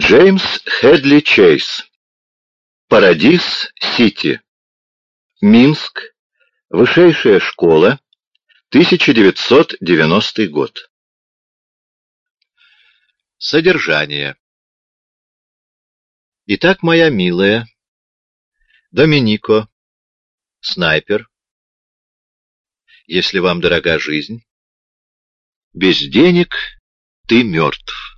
Джеймс Хедли Чейз. Парадис Сити. Минск. Высшая школа. 1990 год. Содержание. Итак, моя милая, Доминико, снайпер, если вам дорога жизнь, без денег ты мертв.